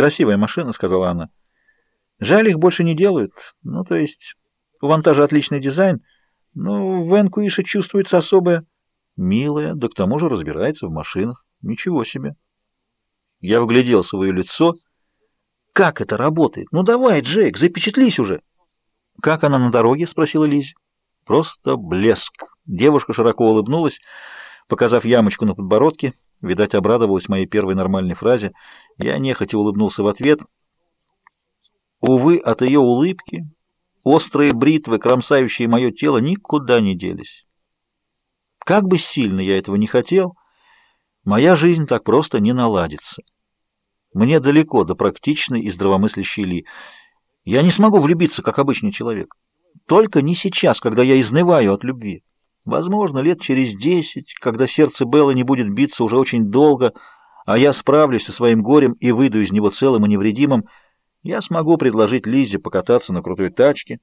«Красивая машина», — сказала она. «Жаль, их больше не делают. Ну, то есть, у вантажа отличный дизайн, но в Энкуише чувствуется особая...» «Милая, да к тому же разбирается в машинах. Ничего себе!» Я вглядел свое лицо. «Как это работает? Ну давай, Джейк, запечатлись уже!» «Как она на дороге?» — спросила Лизи. «Просто блеск!» Девушка широко улыбнулась, показав ямочку на подбородке. Видать, обрадовалась моей первой нормальной фразе. Я нехотя улыбнулся в ответ. Увы, от ее улыбки острые бритвы, кромсающие мое тело, никуда не делись. Как бы сильно я этого не хотел, моя жизнь так просто не наладится. Мне далеко до практичной и здравомыслящей Ли. Я не смогу влюбиться, как обычный человек. Только не сейчас, когда я изнываю от любви. Возможно, лет через десять, когда сердце Беллы не будет биться уже очень долго, а я справлюсь со своим горем и выйду из него целым и невредимым, я смогу предложить Лизе покататься на крутой тачке,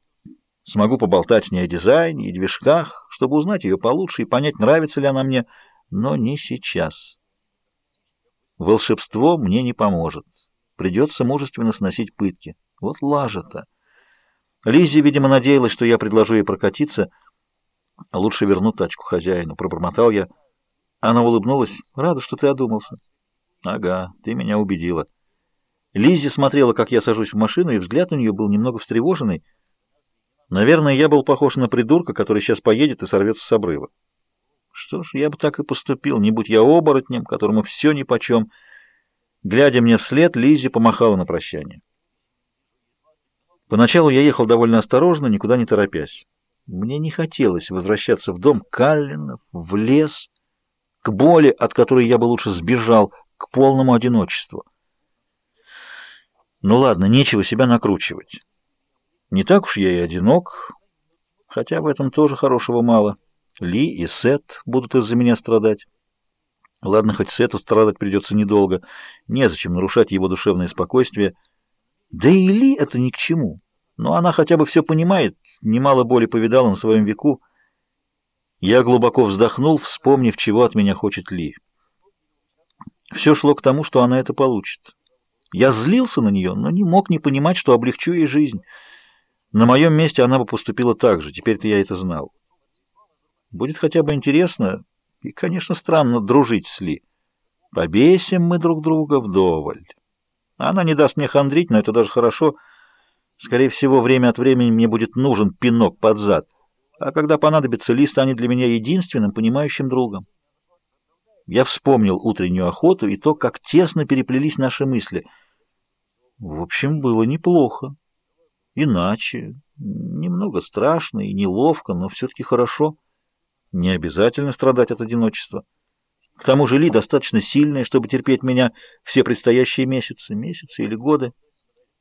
смогу поболтать с ней о дизайне и движках, чтобы узнать ее получше и понять, нравится ли она мне, но не сейчас. Волшебство мне не поможет. Придется мужественно сносить пытки. Вот лажа-то. Лиззи, видимо, надеялась, что я предложу ей прокатиться. Лучше верну тачку хозяину, пробормотал я. Она улыбнулась. Рада, что ты одумался. Ага, ты меня убедила. Лиззи смотрела, как я сажусь в машину, и взгляд у нее был немного встревоженный. Наверное, я был похож на придурка, который сейчас поедет и сорвется с обрыва. Что ж, я бы так и поступил, не будь я оборотнем, которому все нипочем. Глядя мне вслед, Лиззи помахала на прощание. Поначалу я ехал довольно осторожно, никуда не торопясь. Мне не хотелось возвращаться в дом Каллинов, в лес, к боли, от которой я бы лучше сбежал, к полному одиночеству. Ну ладно, нечего себя накручивать. Не так уж я и одинок, хотя в этом тоже хорошего мало. Ли и Сет будут из-за меня страдать. Ладно, хоть Сету страдать придется недолго. Незачем нарушать его душевное спокойствие. Да и Ли это ни к чему. Но она хотя бы все понимает, немало боли повидала на своем веку. Я глубоко вздохнул, вспомнив, чего от меня хочет Ли. Все шло к тому, что она это получит. Я злился на нее, но не мог не понимать, что облегчу ей жизнь. На моем месте она бы поступила так же, теперь-то я это знал. Будет хотя бы интересно и, конечно, странно дружить с Ли. Побесим мы друг друга вдоволь. Она не даст мне хандрить, но это даже хорошо. Скорее всего, время от времени мне будет нужен пинок под зад. А когда понадобится, Ли станет для меня единственным понимающим другом. Я вспомнил утреннюю охоту и то, как тесно переплелись наши мысли. В общем, было неплохо. Иначе. Немного страшно и неловко, но все-таки хорошо. Не обязательно страдать от одиночества. К тому же Ли достаточно сильная, чтобы терпеть меня все предстоящие месяцы, месяцы или годы.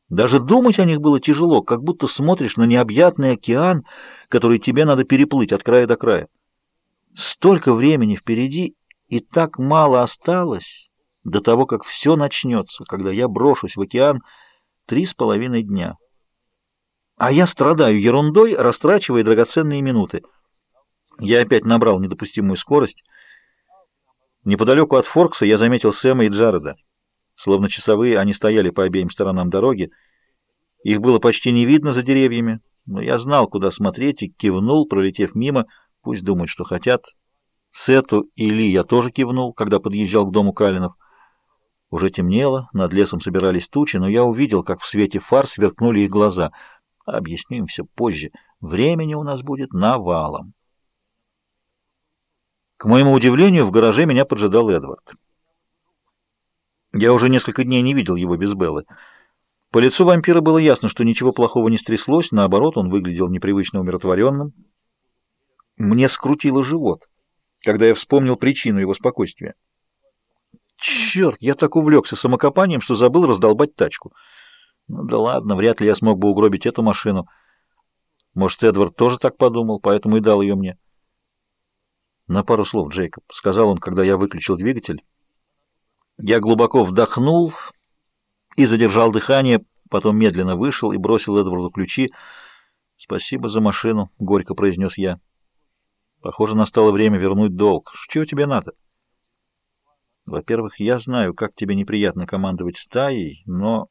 Даже думать о них было тяжело, как будто смотришь на необъятный океан, который тебе надо переплыть от края до края. Столько времени впереди, и так мало осталось до того, как все начнется, когда я брошусь в океан три с половиной дня. А я страдаю ерундой, растрачивая драгоценные минуты. Я опять набрал недопустимую скорость. Неподалеку от Форкса я заметил Сэма и Джареда. Словно часовые, они стояли по обеим сторонам дороги. Их было почти не видно за деревьями, но я знал, куда смотреть, и кивнул, пролетев мимо. Пусть думают, что хотят. Сету и Ли я тоже кивнул, когда подъезжал к дому Калинов. Уже темнело, над лесом собирались тучи, но я увидел, как в свете фар сверкнули их глаза. Объясню им все позже. Времени у нас будет навалом. К моему удивлению, в гараже меня поджидал Эдвард. Я уже несколько дней не видел его без Беллы. По лицу вампира было ясно, что ничего плохого не стряслось, наоборот, он выглядел непривычно умиротворенным. Мне скрутило живот, когда я вспомнил причину его спокойствия. Черт, я так увлекся самокопанием, что забыл раздолбать тачку. Ну да ладно, вряд ли я смог бы угробить эту машину. Может, Эдвард тоже так подумал, поэтому и дал ее мне. На пару слов, Джейкоб, — сказал он, когда я выключил двигатель. Я глубоко вдохнул и задержал дыхание, потом медленно вышел и бросил Эдварду ключи. «Спасибо за машину», — горько произнес я. «Похоже, настало время вернуть долг. Что тебе надо?» Во-первых, я знаю, как тебе неприятно командовать стаей, но